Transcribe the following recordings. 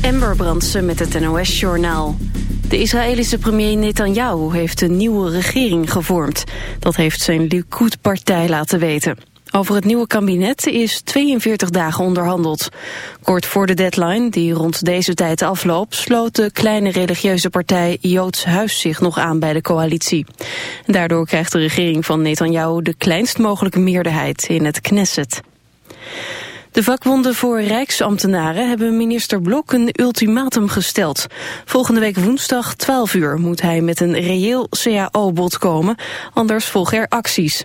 Amber Brandsen met het NOS-journaal. De Israëlische premier Netanyahu heeft een nieuwe regering gevormd. Dat heeft zijn Likud-partij laten weten. Over het nieuwe kabinet is 42 dagen onderhandeld. Kort voor de deadline, die rond deze tijd afloopt... sloot de kleine religieuze partij Joods Huis zich nog aan bij de coalitie. Daardoor krijgt de regering van Netanyahu de kleinst mogelijke meerderheid in het Knesset. De vakbonden voor rijksambtenaren hebben minister Blok een ultimatum gesteld. Volgende week woensdag 12 uur moet hij met een reëel CAO-bod komen, anders volgen er acties.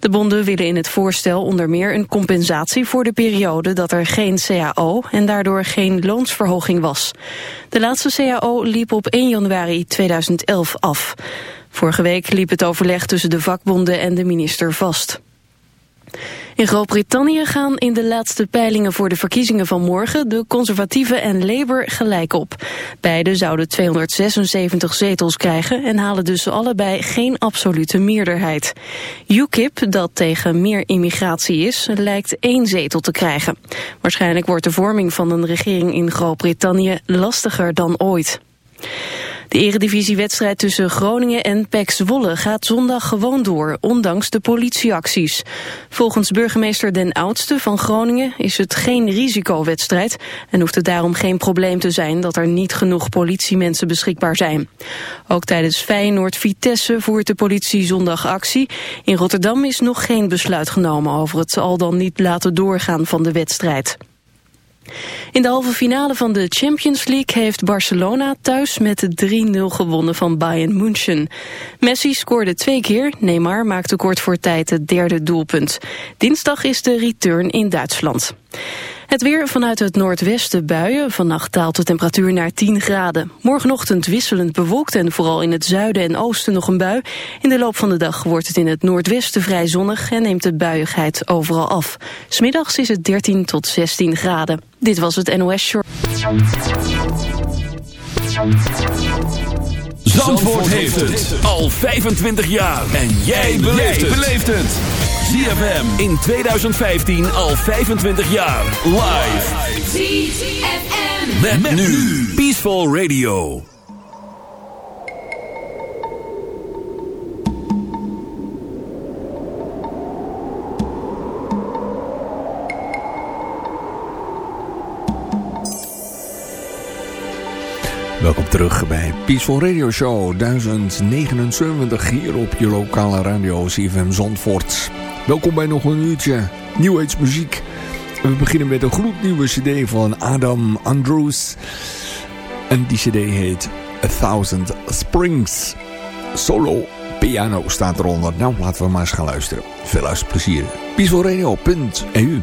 De bonden willen in het voorstel onder meer een compensatie voor de periode dat er geen CAO en daardoor geen loonsverhoging was. De laatste CAO liep op 1 januari 2011 af. Vorige week liep het overleg tussen de vakbonden en de minister vast. In Groot-Brittannië gaan in de laatste peilingen voor de verkiezingen van morgen de conservatieven en Labour gelijk op. Beide zouden 276 zetels krijgen en halen dus allebei geen absolute meerderheid. UKIP, dat tegen meer immigratie is, lijkt één zetel te krijgen. Waarschijnlijk wordt de vorming van een regering in Groot-Brittannië lastiger dan ooit. De eredivisiewedstrijd tussen Groningen en PEC Zwolle gaat zondag gewoon door, ondanks de politieacties. Volgens burgemeester Den Oudste van Groningen is het geen risicowedstrijd en hoeft het daarom geen probleem te zijn dat er niet genoeg politiemensen beschikbaar zijn. Ook tijdens Feyenoord-Vitesse voert de politie zondag actie. In Rotterdam is nog geen besluit genomen over het al dan niet laten doorgaan van de wedstrijd. In de halve finale van de Champions League heeft Barcelona thuis met 3-0 gewonnen van Bayern München. Messi scoorde twee keer, Neymar maakte kort voor tijd het derde doelpunt. Dinsdag is de return in Duitsland. Het weer vanuit het noordwesten buien. Vannacht daalt de temperatuur naar 10 graden. Morgenochtend wisselend bewolkt en vooral in het zuiden en oosten nog een bui. In de loop van de dag wordt het in het noordwesten vrij zonnig en neemt de buiigheid overal af. Smiddags is het 13 tot 16 graden. Dit was het NOS Short. Zandvoort heeft het al 25 jaar. En jij beleeft het. ZFM in 2015 al 25 jaar. Live. ZFM. Met, met nu. Peaceful Radio. Welkom terug bij Peaceful Radio Show 1079 hier op je lokale radio CFM Zandvoort. Welkom bij nog een uurtje New Age muziek. We beginnen met een gloednieuwe cd van Adam Andrews. En die cd heet A Thousand Springs. Solo piano staat eronder. Nou, laten we maar eens gaan luisteren. Veel luisterplezier. Peacefulradio.eu